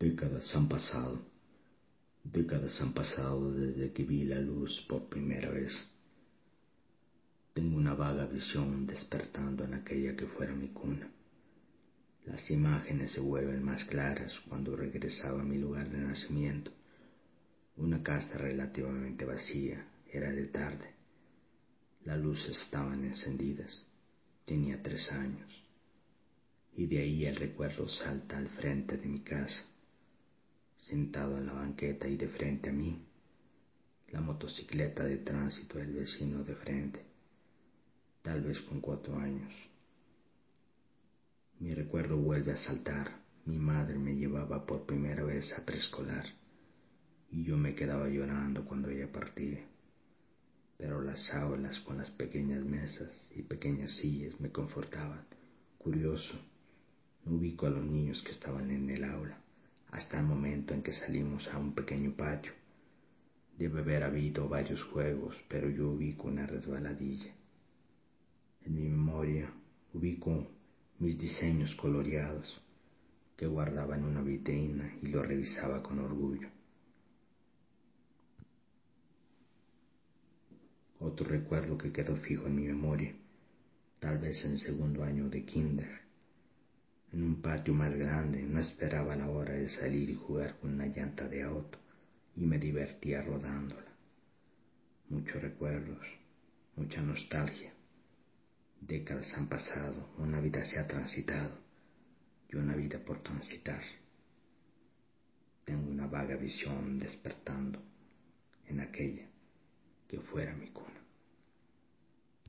Décadas han pasado, décadas han pasado desde que vi la luz por primera vez. Tengo una vaga visión despertando en aquella que fuera mi cuna. Las imágenes se vuelven más claras cuando regresaba a mi lugar de nacimiento. Una casa relativamente vacía, era de tarde. Las luces estaban encendidas. Tenía tres años. Y de ahí el recuerdo salta al frente de mi casa sentado en la banqueta y de frente a mí, la motocicleta de tránsito del vecino de frente, tal vez con cuatro años. Mi recuerdo vuelve a saltar. Mi madre me llevaba por primera vez a preescolar y yo me quedaba llorando cuando ella partía. Pero las aulas con las pequeñas mesas y pequeñas sillas me confortaban. Curioso, no ubico a los niños que estaban en el aula hasta el momento en que salimos a un pequeño patio. Debe haber habido varios juegos, pero yo ubico una resbaladilla. En mi memoria ubico mis diseños coloreados que guardaba en una vitrina y lo revisaba con orgullo. Otro recuerdo que quedó fijo en mi memoria, tal vez en segundo año de kinder, en un patio más grande, no esperaba la hora de salir y jugar con una llanta de auto y me divertía rodándola. Muchos recuerdos, mucha nostalgia. Décadas han pasado, una vida se ha transitado y una vida por transitar. Tengo una vaga visión despertando en aquella que fuera mi cuna.